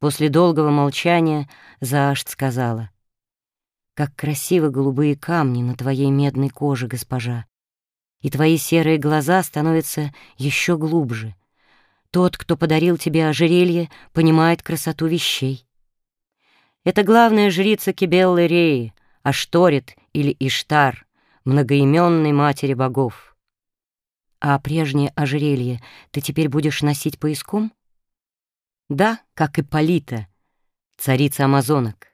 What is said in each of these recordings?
После долгого молчания Заашт сказала, «Как красивы голубые камни на твоей медной коже, госпожа, и твои серые глаза становятся еще глубже. Тот, кто подарил тебе ожерелье, понимает красоту вещей. Это главная жрица Кибеллы Реи, Ашторит или Иштар, многоименной матери богов. А прежнее ожерелье ты теперь будешь носить пояском? Да, как и Полита, царица амазонок.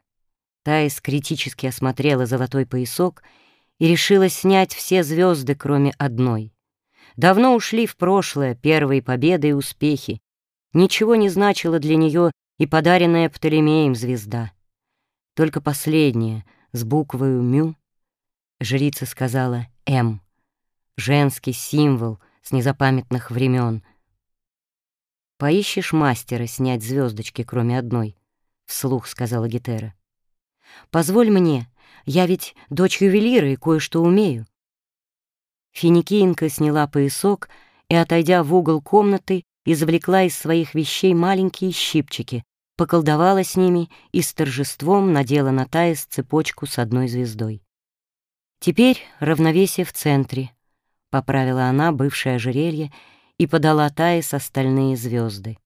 Таис критически осмотрела золотой поясок и решила снять все звезды, кроме одной. Давно ушли в прошлое первые победы и успехи. Ничего не значило для нее и подаренная Птолемеем звезда. Только последняя, с буквою «мю», жрица сказала «М», женский символ с незапамятных времен. «Поищешь мастера снять звездочки, кроме одной», — вслух сказала Гетера. «Позволь мне, я ведь дочь ювелира и кое-что умею». Финикинка сняла поясок и, отойдя в угол комнаты, извлекла из своих вещей маленькие щипчики, поколдовала с ними и с торжеством надела на Таис цепочку с одной звездой. «Теперь равновесие в центре», — поправила она бывшее ожерелье и подала Таис остальные звезды.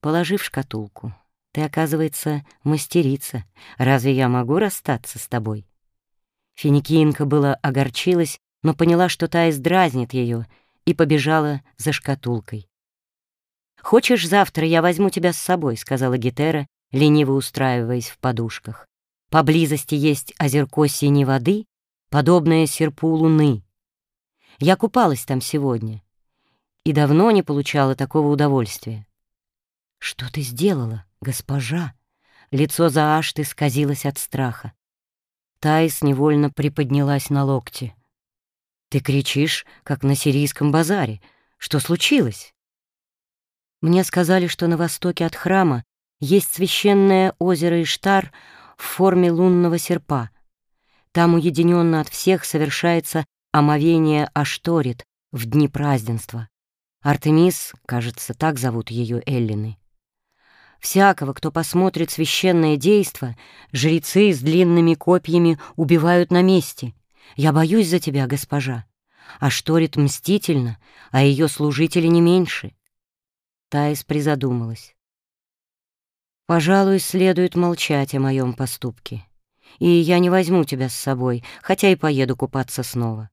Положив шкатулку, ты, оказывается, мастерица. Разве я могу расстаться с тобой? Финикинка была огорчилась но поняла, что Таис дразнит ее, и побежала за шкатулкой. «Хочешь, завтра я возьму тебя с собой», — сказала Гетера, лениво устраиваясь в подушках. «Поблизости есть озерко синей воды, подобное серпу луны. Я купалась там сегодня и давно не получала такого удовольствия». «Что ты сделала, госпожа?» Лицо Заашты сказилось от страха. Таис невольно приподнялась на локте. Ты кричишь, как на сирийском базаре. Что случилось? Мне сказали, что на востоке от храма есть священное озеро Иштар в форме лунного серпа. Там уединенно от всех совершается омовение Ашторит в дни празднества. Артемис, кажется, так зовут ее Эллины. Всякого, кто посмотрит священное действо, жрецы с длинными копьями убивают на месте — я боюсь за тебя, госпожа. А Шторит мстительно, а ее служители не меньше. Таис призадумалась. Пожалуй, следует молчать о моем поступке. И я не возьму тебя с собой, хотя и поеду купаться снова.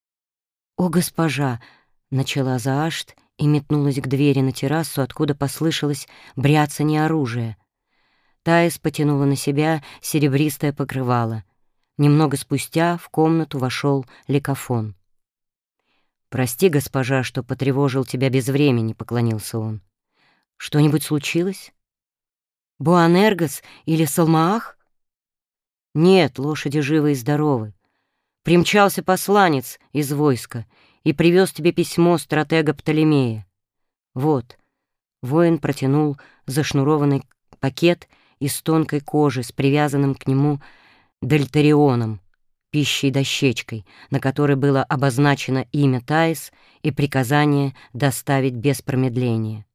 О, госпожа! Начала Заашт и метнулась к двери на террасу, откуда послышалось бряцание оружия. Таис потянула на себя серебристое покрывало — Немного спустя в комнату вошел ликофон. «Прости, госпожа, что потревожил тебя без времени», — поклонился он. «Что-нибудь случилось? Буанергос или Салмаах?» «Нет, лошади живы и здоровы. Примчался посланец из войска и привез тебе письмо стратега Птолемея. Вот». Воин протянул зашнурованный пакет из тонкой кожи с привязанным к нему дельтарионом, пищей-дощечкой, на которой было обозначено имя Таис и приказание доставить без промедления.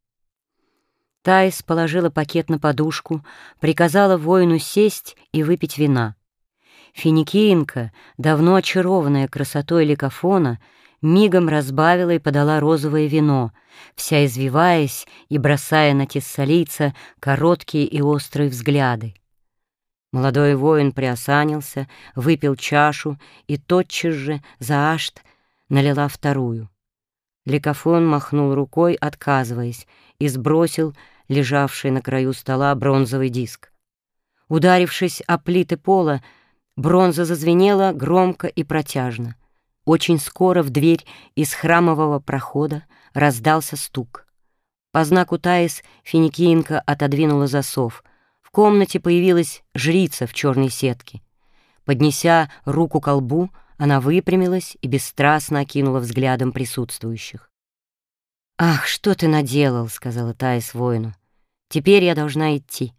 Таис положила пакет на подушку, приказала воину сесть и выпить вина. Финикиенко, давно очарованная красотой ликофона, мигом разбавила и подала розовое вино, вся извиваясь и бросая на тессалийца короткие и острые взгляды. Молодой воин приосанился, выпил чашу и тотчас же за ашт налила вторую. Ликофон махнул рукой, отказываясь, и сбросил лежавший на краю стола бронзовый диск. Ударившись о плиты пола, бронза зазвенела громко и протяжно. Очень скоро в дверь из храмового прохода раздался стук. По знаку Таис Финикиенко отодвинула засов — в комнате появилась жрица в черной сетке. Поднеся руку к колбу, она выпрямилась и бесстрастно окинула взглядом присутствующих. «Ах, что ты наделал!» — сказала Таис воину. «Теперь я должна идти».